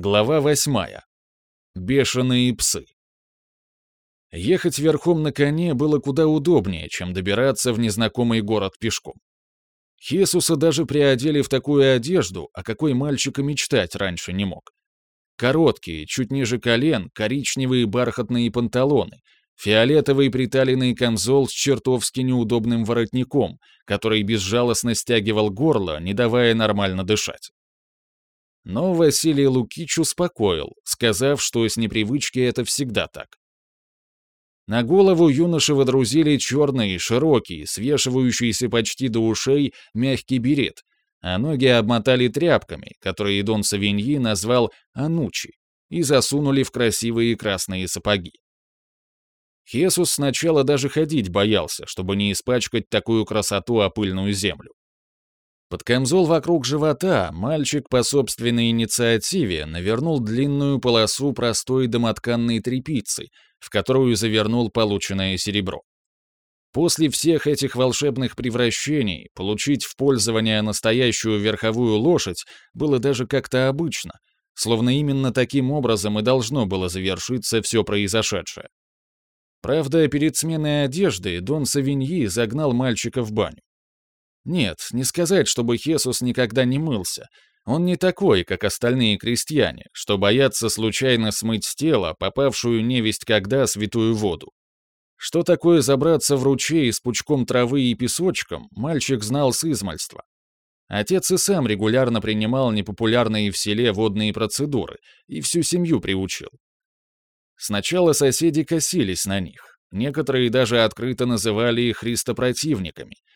Глава восьмая. Бешеные псы. Ехать верхом на коне было куда удобнее, чем добираться в незнакомый город пешком. Хесуса даже приодели в такую одежду, о какой мальчик и мечтать раньше не мог. Короткие, чуть ниже колен, коричневые бархатные панталоны, фиолетовый приталенный камзол с чертовски неудобным воротником, который безжалостно стягивал горло, не давая нормально дышать. Но Василий Лукич успокоил, сказав, что с непривычки это всегда так. На голову юноши водрузили черный, широкий, свешивающийся почти до ушей мягкий берет, а ноги обмотали тряпками, которые Дон Савиньи назвал «анучи», и засунули в красивые красные сапоги. Хесус сначала даже ходить боялся, чтобы не испачкать такую красоту о пыльную землю. Под камзол вокруг живота мальчик по собственной инициативе навернул длинную полосу простой домотканной тряпицы, в которую завернул полученное серебро. После всех этих волшебных превращений получить в пользование настоящую верховую лошадь было даже как-то обычно, словно именно таким образом и должно было завершиться все произошедшее. Правда, перед сменой одежды Дон Савиньи загнал мальчика в баню. Нет, не сказать, чтобы Хесус никогда не мылся. Он не такой, как остальные крестьяне, что боятся случайно смыть с тела попавшую невесть когда святую воду. Что такое забраться в ручей с пучком травы и песочком, мальчик знал с измальства. Отец и сам регулярно принимал непопулярные в селе водные процедуры и всю семью приучил. Сначала соседи косились на них, некоторые даже открыто называли их христопротивниками —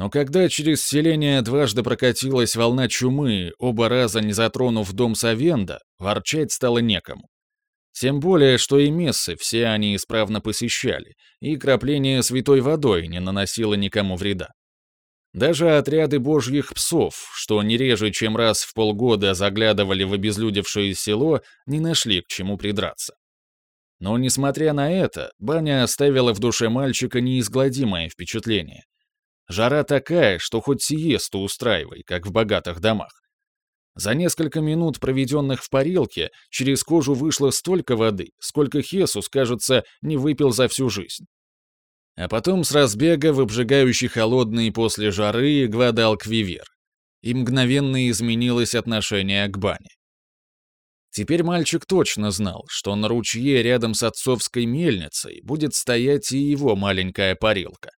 но когда через селение дважды прокатилась волна чумы, оба раза не затронув дом Савенда, ворчать стало некому. Тем более, что и мессы все они исправно посещали, и крапление святой водой не наносило никому вреда. Даже отряды божьих псов, что не реже, чем раз в полгода заглядывали в обезлюдевшее село, не нашли к чему придраться. Но, несмотря на это, баня оставила в душе мальчика неизгладимое впечатление. Жара такая, что хоть сиесту устраивай, как в богатых домах. За несколько минут, проведенных в парилке, через кожу вышло столько воды, сколько Хесус, кажется, не выпил за всю жизнь. А потом с разбега в обжигающий холодный после жары Гвадалквивер. И мгновенно изменилось отношение к бане. Теперь мальчик точно знал, что на ручье рядом с отцовской мельницей будет стоять и его маленькая парилка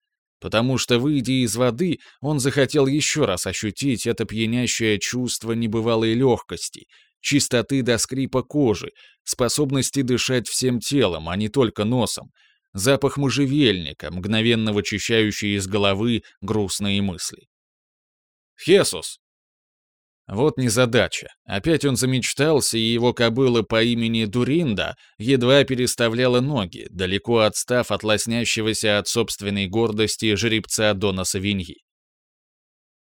потому что, выйдя из воды, он захотел еще раз ощутить это пьянящее чувство небывалой легкости, чистоты до скрипа кожи, способности дышать всем телом, а не только носом, запах можжевельника, мгновенно вычищающий из головы грустные мысли. «Хесус!» Вот незадача. Опять он замечтался, и его кобыла по имени Дуринда едва переставляла ноги, далеко отстав от лоснящегося от собственной гордости жеребца Дона Савиньи.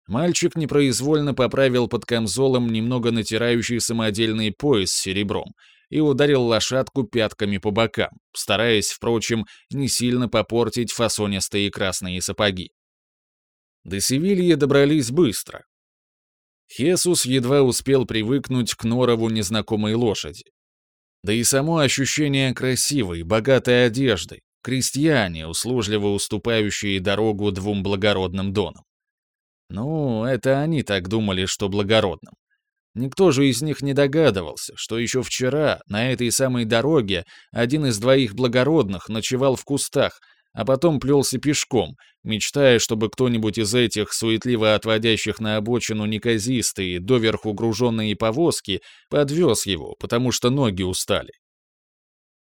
Мальчик непроизвольно поправил под камзолом немного натирающий самодельный пояс с серебром и ударил лошадку пятками по бокам, стараясь, впрочем, не сильно попортить фасонистые красные сапоги. До Севильи добрались быстро, Хесус едва успел привыкнуть к норову незнакомой лошади. Да и само ощущение красивой, богатой одежды, крестьяне, услужливо уступающие дорогу двум благородным донам. Ну, это они так думали, что благородным. Никто же из них не догадывался, что еще вчера на этой самой дороге один из двоих благородных ночевал в кустах, а потом плелся пешком, мечтая, чтобы кто-нибудь из этих суетливо отводящих на обочину неказистые, доверху груженные повозки подвез его, потому что ноги устали.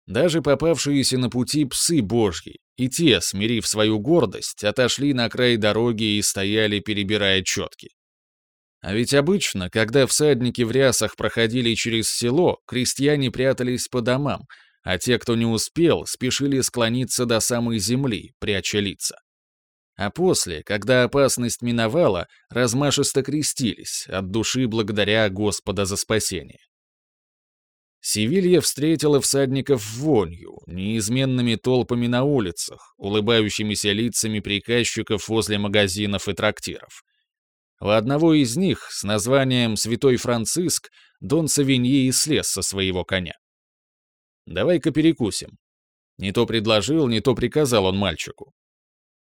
Даже попавшиеся на пути псы божьи, и те, смирив свою гордость, отошли на край дороги и стояли, перебирая четки. А ведь обычно, когда всадники в рясах проходили через село, крестьяне прятались по домам, а те, кто не успел, спешили склониться до самой земли, пряча лица. А после, когда опасность миновала, размашисто крестились, от души благодаря Господа за спасение. Севилья встретила всадников вонью, неизменными толпами на улицах, улыбающимися лицами приказчиков возле магазинов и трактиров. У одного из них с названием «Святой Франциск» Дон Савиньи и слез со своего коня. «Давай-ка перекусим». Не то предложил, не то приказал он мальчику.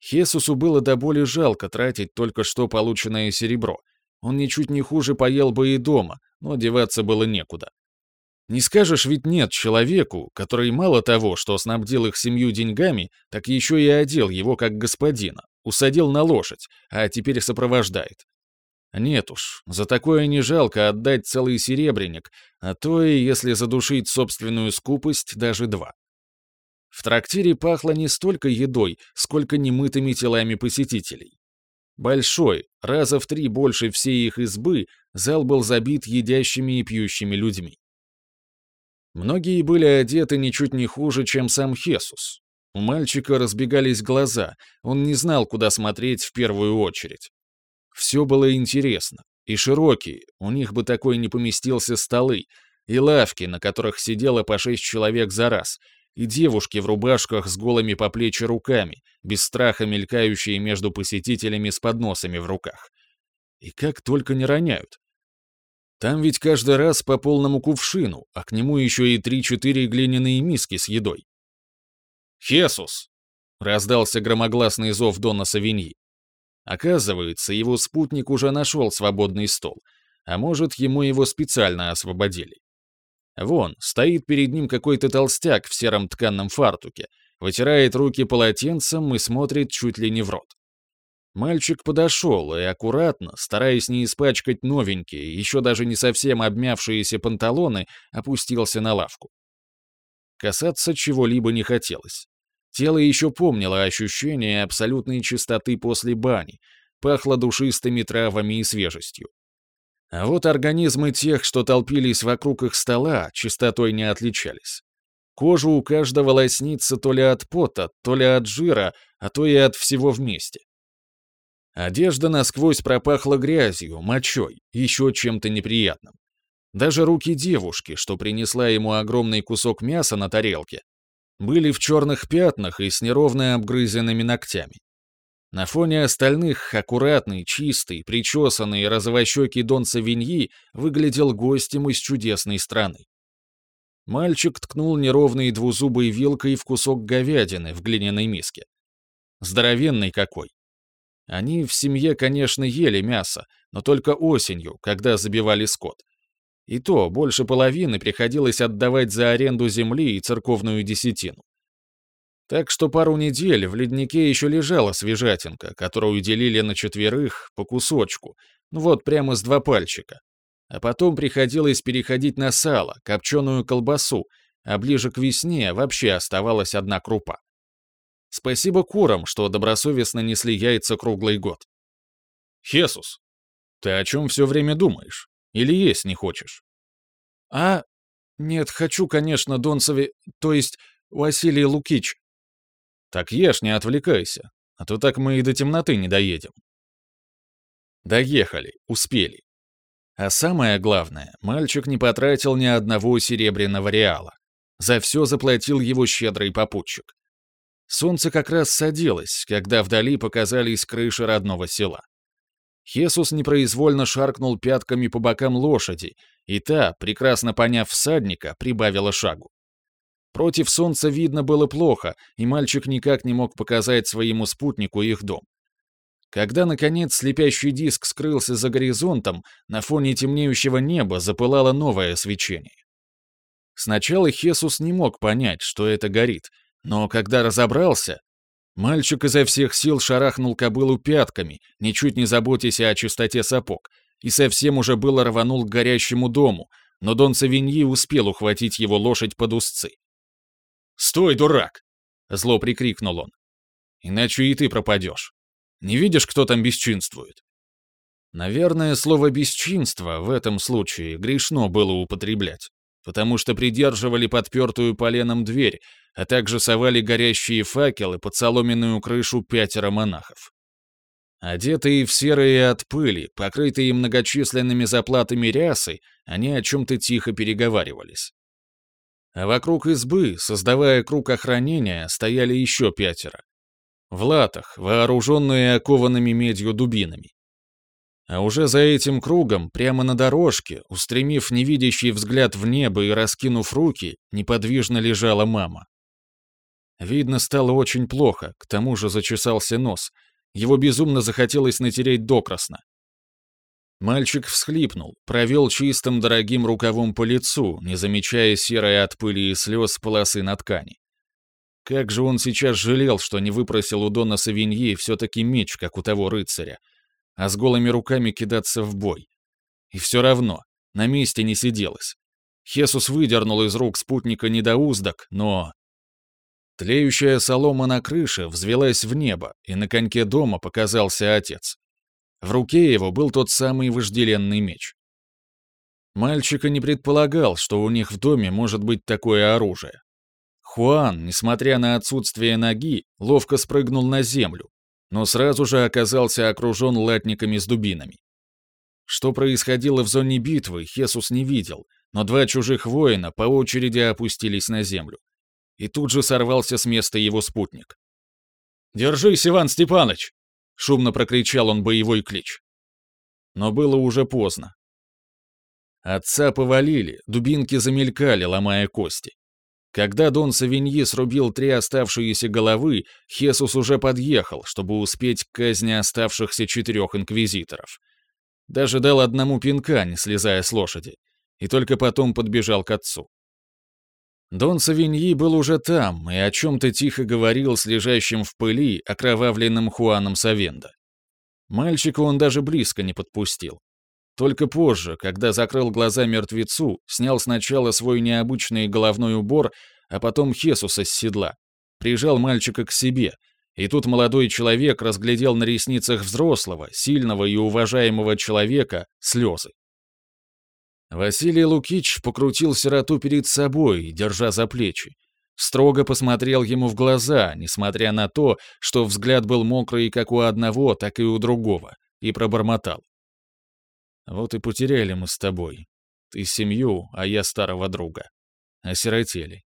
Хесусу было до боли жалко тратить только что полученное серебро. Он ничуть не хуже поел бы и дома, но деваться было некуда. Не скажешь ведь нет человеку, который мало того, что снабдил их семью деньгами, так еще и одел его как господина, усадил на лошадь, а теперь сопровождает. Нет уж, за такое не жалко отдать целый серебряник, а то и, если задушить собственную скупость, даже два. В трактире пахло не столько едой, сколько немытыми телами посетителей. Большой, раза в три больше всей их избы, зал был забит едящими и пьющими людьми. Многие были одеты ничуть не хуже, чем сам Хесус. У мальчика разбегались глаза, он не знал, куда смотреть в первую очередь. Все было интересно. И широкие, у них бы такой не поместился столы, и лавки, на которых сидело по шесть человек за раз, и девушки в рубашках с голыми по плечи руками, без страха мелькающие между посетителями с подносами в руках. И как только не роняют. Там ведь каждый раз по полному кувшину, а к нему еще и три-четыре глиняные миски с едой. «Хесус!» — раздался громогласный зов Дона Савиньи. Оказывается, его спутник уже нашел свободный стол, а может, ему его специально освободили. Вон, стоит перед ним какой-то толстяк в сером тканном фартуке, вытирает руки полотенцем и смотрит чуть ли не в рот. Мальчик подошел и аккуратно, стараясь не испачкать новенькие, еще даже не совсем обмявшиеся панталоны, опустился на лавку. Касаться чего-либо не хотелось. Тело еще помнило ощущение абсолютной чистоты после бани, пахло душистыми травами и свежестью. А вот организмы тех, что толпились вокруг их стола, чистотой не отличались. Кожа у каждого лоснится то ли от пота, то ли от жира, а то и от всего вместе. Одежда насквозь пропахла грязью, мочой, еще чем-то неприятным. Даже руки девушки, что принесла ему огромный кусок мяса на тарелке, были в черных пятнах и с неровно обгрызенными ногтями. На фоне остальных аккуратный, чистый, причесанный розовощекий Дон Савиньи выглядел гостем из чудесной страны. Мальчик ткнул неровной двузубой вилкой в кусок говядины в глиняной миске. Здоровенный какой. Они в семье, конечно, ели мясо, но только осенью, когда забивали скот. И то больше половины приходилось отдавать за аренду земли и церковную десятину. Так что пару недель в леднике еще лежала свежатинка, которую делили на четверых по кусочку, ну вот прямо с два пальчика. А потом приходилось переходить на сало, копченую колбасу, а ближе к весне вообще оставалась одна крупа. Спасибо курам, что добросовестно несли яйца круглый год. «Хесус, ты о чем все время думаешь?» Или есть не хочешь?» «А? Нет, хочу, конечно, Донцеве, то есть Василий Лукич». «Так ешь, не отвлекайся, а то так мы и до темноты не доедем». Доехали, успели. А самое главное, мальчик не потратил ни одного серебряного реала. За все заплатил его щедрый попутчик. Солнце как раз садилось, когда вдали показались крыши родного села. Хесус непроизвольно шаркнул пятками по бокам лошади, и та, прекрасно поняв всадника, прибавила шагу. Против солнца видно было плохо, и мальчик никак не мог показать своему спутнику их дом. Когда, наконец, слепящий диск скрылся за горизонтом, на фоне темнеющего неба запылало новое свечение. Сначала Хесус не мог понять, что это горит, но когда разобрался, Мальчик изо всех сил шарахнул кобылу пятками, ничуть не заботясь о чистоте сапог, и совсем уже было рванул к горящему дому, но Дон Савиньи успел ухватить его лошадь под узцы. «Стой, дурак!» — зло прикрикнул он. «Иначе и ты пропадешь. Не видишь, кто там бесчинствует?» Наверное, слово «бесчинство» в этом случае грешно было употреблять потому что придерживали подпертую поленом дверь, а также совали горящие факелы под соломенную крышу пятеро монахов. Одетые в серые от пыли, покрытые многочисленными заплатами рясы, они о чем-то тихо переговаривались. А вокруг избы, создавая круг охранения, стояли еще пятеро. В латах, вооруженные окованными медью дубинами. А уже за этим кругом, прямо на дорожке, устремив невидящий взгляд в небо и раскинув руки, неподвижно лежала мама. Видно, стало очень плохо, к тому же зачесался нос. Его безумно захотелось натереть докрасно. Мальчик всхлипнул, провел чистым дорогим рукавом по лицу, не замечая серой от пыли и слез полосы на ткани. Как же он сейчас жалел, что не выпросил у Дона Савиньи все-таки меч, как у того рыцаря, а с голыми руками кидаться в бой. И все равно, на месте не сиделось. Хесус выдернул из рук спутника недоуздок, но... Тлеющая солома на крыше взвелась в небо, и на коньке дома показался отец. В руке его был тот самый вожделенный меч. Мальчика не предполагал, что у них в доме может быть такое оружие. Хуан, несмотря на отсутствие ноги, ловко спрыгнул на землю, но сразу же оказался окружен латниками с дубинами. Что происходило в зоне битвы, Хесус не видел, но два чужих воина по очереди опустились на землю. И тут же сорвался с места его спутник. «Держись, Иван Степаныч!» — шумно прокричал он боевой клич. Но было уже поздно. Отца повалили, дубинки замелькали, ломая кости. Когда Дон Савиньи срубил три оставшиеся головы, Хесус уже подъехал, чтобы успеть к казни оставшихся четырех инквизиторов. Даже дал одному пинка, не слезая с лошади, и только потом подбежал к отцу. Дон Савиньи был уже там и о чем-то тихо говорил с лежащим в пыли окровавленным Хуаном Савенда. Мальчика он даже близко не подпустил. Только позже, когда закрыл глаза мертвецу, снял сначала свой необычный головной убор, а потом Хесуса с седла, прижал мальчика к себе, и тут молодой человек разглядел на ресницах взрослого, сильного и уважаемого человека слезы. Василий Лукич покрутил сироту перед собой, держа за плечи. Строго посмотрел ему в глаза, несмотря на то, что взгляд был мокрый как у одного, так и у другого, и пробормотал. Вот и потеряли мы с тобой. Ты семью, а я старого друга. Осиротели.